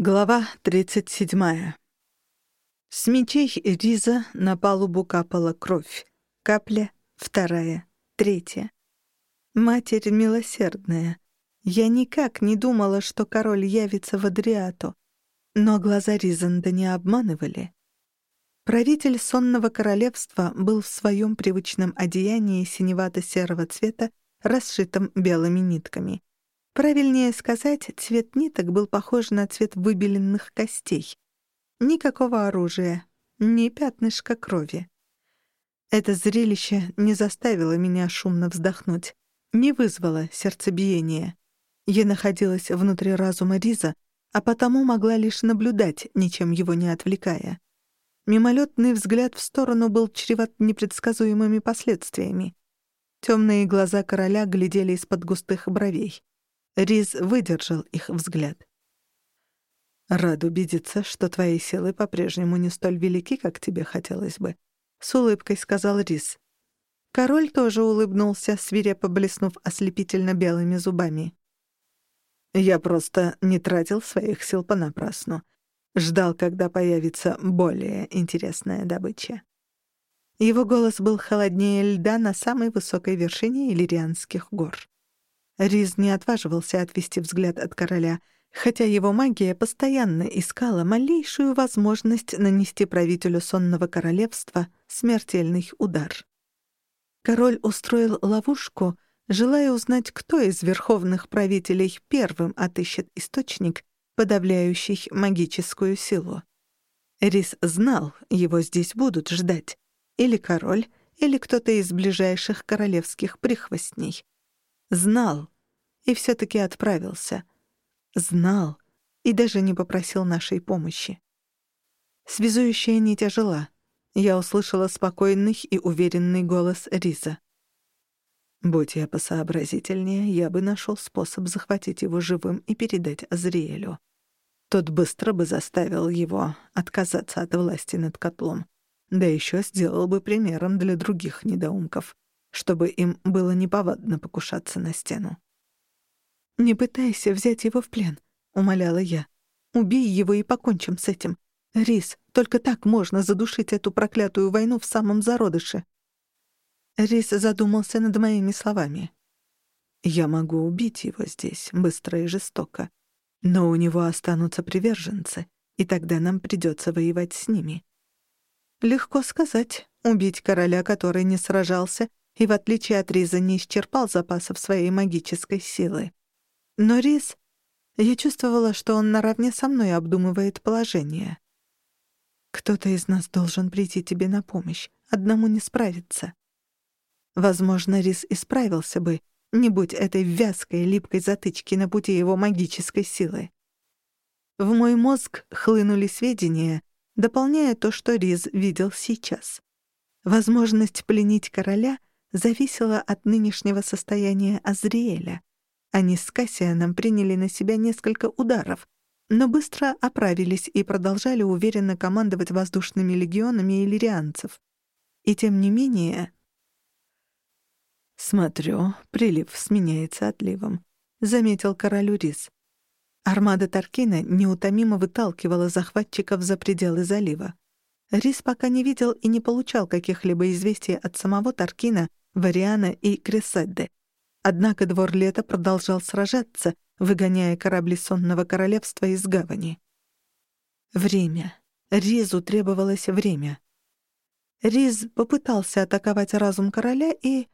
Глава 37. С мечей Риза на палубу капала кровь. Капля, вторая, третья. Матерь милосердная. Я никак не думала, что король явится в Адриату. Но глаза Ризанда не обманывали. Правитель сонного королевства был в своем привычном одеянии синевато-серого цвета, расшитом белыми нитками. Правильнее сказать, цвет ниток был похож на цвет выбеленных костей. Никакого оружия, ни пятнышка крови. Это зрелище не заставило меня шумно вздохнуть, не вызвало сердцебиения. Я находилась внутри разума Риза, а потому могла лишь наблюдать, ничем его не отвлекая. Мимолетный взгляд в сторону был чреват непредсказуемыми последствиями. Темные глаза короля глядели из-под густых бровей. Риз выдержал их взгляд. «Рад убедиться, что твои силы по-прежнему не столь велики, как тебе хотелось бы», — с улыбкой сказал Риз. Король тоже улыбнулся, свирепо блеснув ослепительно белыми зубами. «Я просто не тратил своих сил понапрасну. Ждал, когда появится более интересная добыча». Его голос был холоднее льда на самой высокой вершине Иллирианских гор. Риз не отваживался отвести взгляд от короля, хотя его магия постоянно искала малейшую возможность нанести правителю сонного королевства смертельный удар. Король устроил ловушку, желая узнать, кто из верховных правителей первым отыщет источник, подавляющий магическую силу. Рис знал, его здесь будут ждать. Или король, или кто-то из ближайших королевских прихвостней. Знал и все-таки отправился. Знал и даже не попросил нашей помощи. Связующая нить ожила. Я услышала спокойный и уверенный голос Риза. Будь я посообразительнее, я бы нашел способ захватить его живым и передать Азриэлю. Тот быстро бы заставил его отказаться от власти над котлом, да еще сделал бы примером для других недоумков — чтобы им было неповадно покушаться на стену. «Не пытайся взять его в плен», — умоляла я. «Убей его и покончим с этим. Рис, только так можно задушить эту проклятую войну в самом зародыше». Рис задумался над моими словами. «Я могу убить его здесь, быстро и жестоко. Но у него останутся приверженцы, и тогда нам придется воевать с ними». Легко сказать, убить короля, который не сражался и, в отличие от Риза, не исчерпал запасов своей магической силы. Но Риз... Я чувствовала, что он наравне со мной обдумывает положение. «Кто-то из нас должен прийти тебе на помощь. Одному не справиться». Возможно, Рис исправился бы, не будь этой вязкой, липкой затычки на пути его магической силы. В мой мозг хлынули сведения, дополняя то, что Риз видел сейчас. Возможность пленить короля зависело от нынешнего состояния Азриэля. Они с Кассианом приняли на себя несколько ударов, но быстро оправились и продолжали уверенно командовать воздушными легионами иллирианцев. И тем не менее... «Смотрю, прилив сменяется отливом», — заметил король Урис. Армада Таркина неутомимо выталкивала захватчиков за пределы залива. Рис пока не видел и не получал каких-либо известий от самого Таркина Вариана и Кресседде. Однако двор лета продолжал сражаться, выгоняя корабли сонного королевства из гавани. Время. Ризу требовалось время. Риз попытался атаковать разум короля и...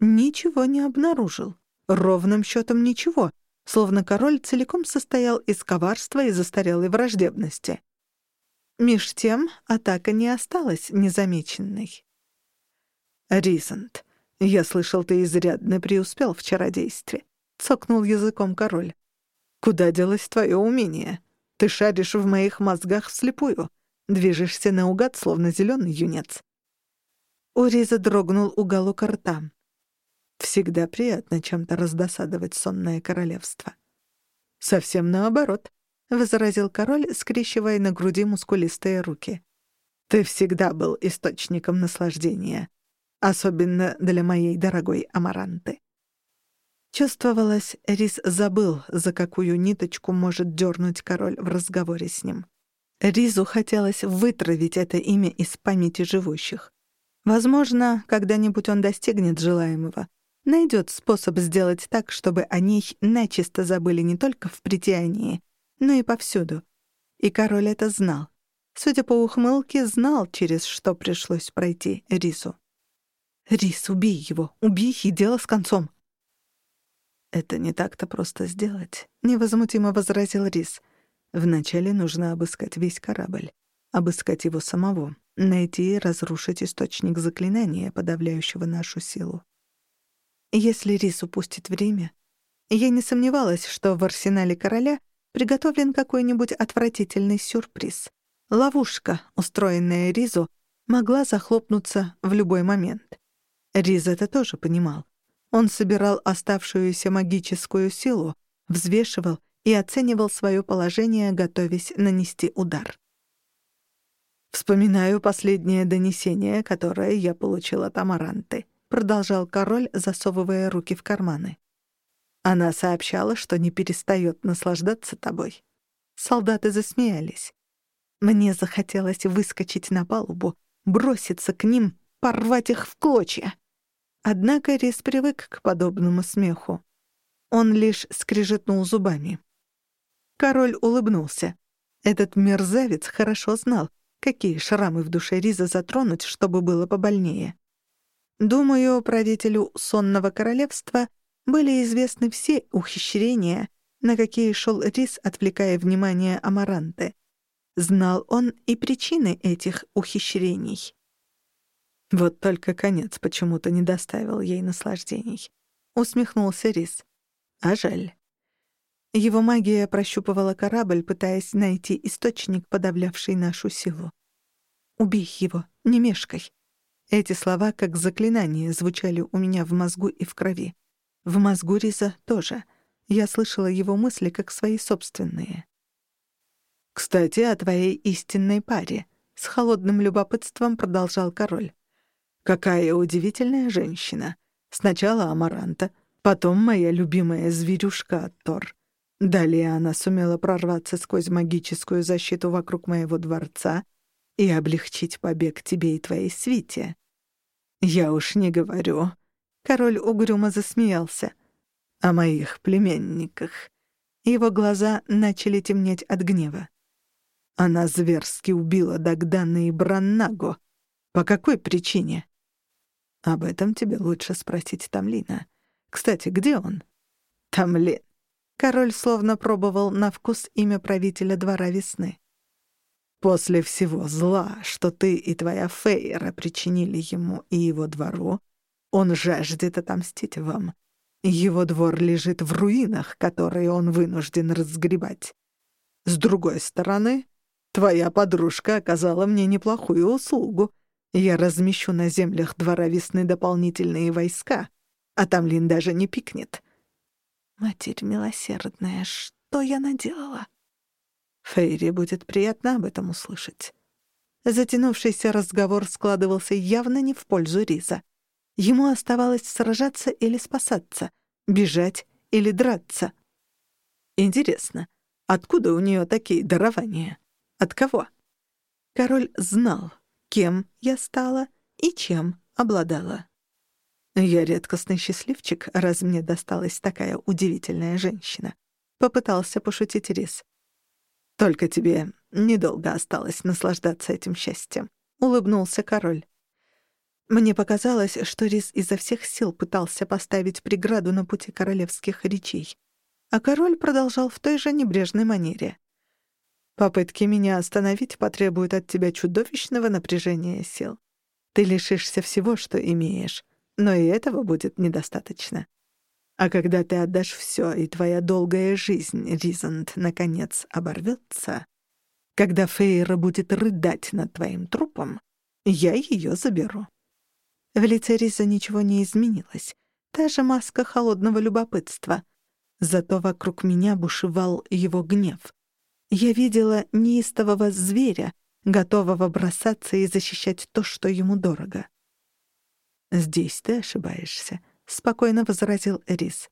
ничего не обнаружил. Ровным счетом ничего, словно король целиком состоял из коварства и застарелой враждебности. Меж тем атака не осталась незамеченной. «Ризант, я слышал, ты изрядно преуспел в чародействе», — цокнул языком король. «Куда делось твое умение? Ты шаришь в моих мозгах вслепую, движешься наугад, словно зеленый юнец». У Риза дрогнул уголок рта. Всегда приятно чем-то раздосадовать сонное королевство. «Совсем наоборот», — возразил король, скрещивая на груди мускулистые руки. «Ты всегда был источником наслаждения особенно для моей дорогой Амаранты. Чувствовалось, Рис забыл, за какую ниточку может дернуть король в разговоре с ним. Ризу хотелось вытравить это имя из памяти живущих. Возможно, когда-нибудь он достигнет желаемого, найдет способ сделать так, чтобы о ней начисто забыли не только в притянии, но и повсюду. И король это знал. Судя по ухмылке, знал, через что пришлось пройти Рису. «Рис, убей его! Убей, и дело с концом!» «Это не так-то просто сделать», — невозмутимо возразил Рис. «Вначале нужно обыскать весь корабль, обыскать его самого, найти и разрушить источник заклинания, подавляющего нашу силу. Если Рис упустит время, я не сомневалась, что в арсенале короля приготовлен какой-нибудь отвратительный сюрприз. Ловушка, устроенная Ризу, могла захлопнуться в любой момент. Риз это тоже понимал. Он собирал оставшуюся магическую силу, взвешивал и оценивал свое положение, готовясь нанести удар. «Вспоминаю последнее донесение, которое я получил от Амаранты», — продолжал король, засовывая руки в карманы. Она сообщала, что не перестает наслаждаться тобой. Солдаты засмеялись. Мне захотелось выскочить на палубу, броситься к ним, порвать их в клочья. Однако Рис привык к подобному смеху. Он лишь скрежетнул зубами. Король улыбнулся. Этот мерзавец хорошо знал, какие шрамы в душе Риза затронуть, чтобы было побольнее. Думаю, правителю сонного королевства были известны все ухищрения, на какие шел Риз, отвлекая внимание Амаранты. Знал он и причины этих ухищрений. Вот только конец почему-то не доставил ей наслаждений. Усмехнулся Рис. А жаль. Его магия прощупывала корабль, пытаясь найти источник, подавлявший нашу силу. «Убей его, не мешкай». Эти слова, как заклинание, звучали у меня в мозгу и в крови. В мозгу Риза тоже. Я слышала его мысли как свои собственные. «Кстати, о твоей истинной паре», — с холодным любопытством продолжал король. Какая удивительная женщина. Сначала Амаранта, потом моя любимая зверюшка Тор. Далее она сумела прорваться сквозь магическую защиту вокруг моего дворца и облегчить побег тебе и твоей свите. Я уж не говорю. Король угрюмо засмеялся. О моих племенниках. Его глаза начали темнеть от гнева. Она зверски убила Дагдана и Браннагу. По какой причине? Об этом тебе лучше спросить Тамлина. Кстати, где он? Тамлин. Король словно пробовал на вкус имя правителя двора весны. После всего зла, что ты и твоя Фейра причинили ему и его двору, он жаждет отомстить вам. Его двор лежит в руинах, которые он вынужден разгребать. С другой стороны, твоя подружка оказала мне неплохую услугу, я размещу на землях двора весны дополнительные войска, а Тамлин даже не пикнет. Матерь милосердная, что я наделала? Фейри будет приятно об этом услышать. Затянувшийся разговор складывался явно не в пользу Риза. Ему оставалось сражаться или спасаться, бежать или драться. Интересно, откуда у нее такие дарования? От кого? Король знал, кем я стала и чем обладала. Я редкостный счастливчик, раз мне досталась такая удивительная женщина. Попытался пошутить Рис. Только тебе недолго осталось наслаждаться этим счастьем. Улыбнулся король. Мне показалось, что Рис изо всех сил пытался поставить преграду на пути королевских речей. А король продолжал в той же небрежной манере. Попытки меня остановить потребуют от тебя чудовищного напряжения сил. Ты лишишься всего, что имеешь, но и этого будет недостаточно. А когда ты отдашь все, и твоя долгая жизнь, Ризант, наконец оборвется, когда Фейра будет рыдать над твоим трупом, я ее заберу. В лице Риза ничего не изменилось. Та же маска холодного любопытства. Зато вокруг меня бушевал его гнев — я видела неистового зверя, готового бросаться и защищать то, что ему дорого. «Здесь ты ошибаешься», — спокойно возразил Рис.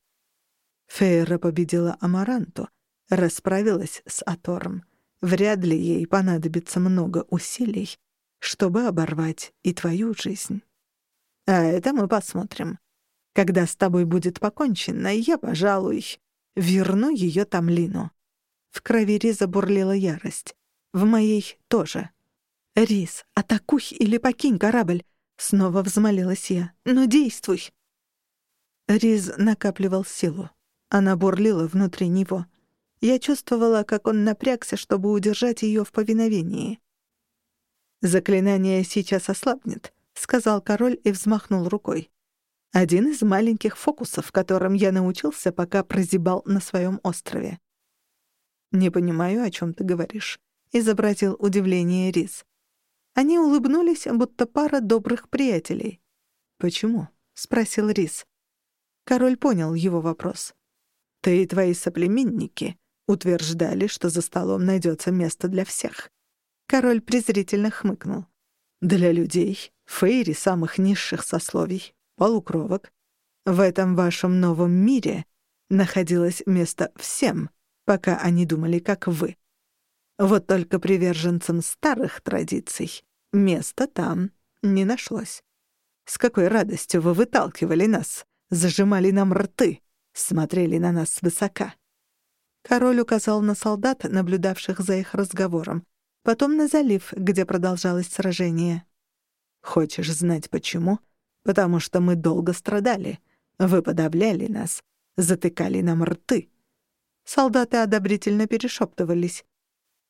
Фейра победила Амаранту, расправилась с Атором. Вряд ли ей понадобится много усилий, чтобы оборвать и твою жизнь. А это мы посмотрим. Когда с тобой будет покончено, я, пожалуй, верну ее Тамлину. В крови Риза бурлила ярость. В моей тоже. «Риз, атакуй или покинь корабль!» Снова взмолилась я. «Ну, действуй!» Риз накапливал силу. Она бурлила внутри него. Я чувствовала, как он напрягся, чтобы удержать ее в повиновении. «Заклинание сейчас ослабнет», — сказал король и взмахнул рукой. «Один из маленьких фокусов, которым я научился, пока прозябал на своем острове». «Не понимаю, о чем ты говоришь», — изобразил удивление Риз. Они улыбнулись, будто пара добрых приятелей. «Почему?» — спросил Рис. Король понял его вопрос. «Ты и твои соплеменники утверждали, что за столом найдется место для всех». Король презрительно хмыкнул. «Для людей, фейри самых низших сословий, полукровок. В этом вашем новом мире находилось место всем, пока они думали, как вы. Вот только приверженцам старых традиций Места там не нашлось. С какой радостью вы выталкивали нас, зажимали нам рты, смотрели на нас свысока. Король указал на солдат, наблюдавших за их разговором, потом на залив, где продолжалось сражение. «Хочешь знать почему? Потому что мы долго страдали. Вы подавляли нас, затыкали нам рты». Солдаты одобрительно перешептывались.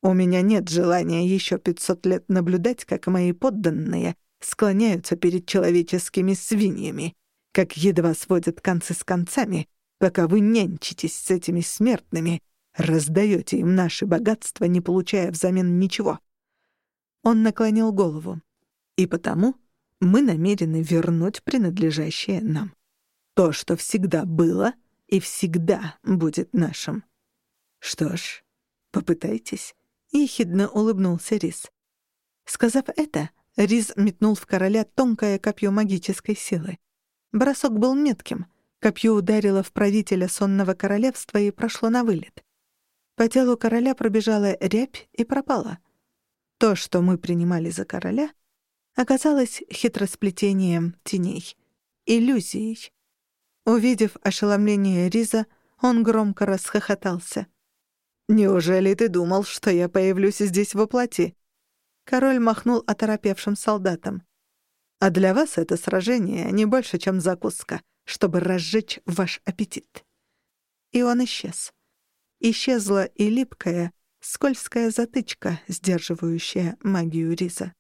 У меня нет желания еще пятьсот лет наблюдать, как мои подданные склоняются перед человеческими свиньями, как едва сводят концы с концами, пока вы нянчитесь с этими смертными, раздаете им наши богатства, не получая взамен ничего. Он наклонил голову. И потому мы намерены вернуть принадлежащее нам. То, что всегда было и всегда будет нашим. Что ж, попытайтесь. — ехидно улыбнулся Рис. Сказав это, Риз метнул в короля тонкое копье магической силы. Бросок был метким. Копье ударило в правителя сонного королевства и прошло на вылет. По телу короля пробежала рябь и пропала. То, что мы принимали за короля, оказалось хитросплетением теней, иллюзией. Увидев ошеломление Риза, он громко расхохотался — «Неужели ты думал, что я появлюсь здесь во плоти?» Король махнул оторопевшим солдатам. «А для вас это сражение не больше, чем закуска, чтобы разжечь ваш аппетит». И он исчез. Исчезла и липкая, скользкая затычка, сдерживающая магию Риза.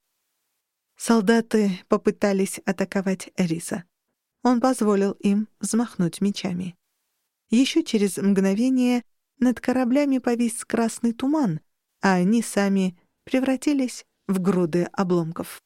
Солдаты попытались атаковать Риза. Он позволил им взмахнуть мечами. Еще через мгновение — над кораблями повис красный туман, а они сами превратились в груды обломков.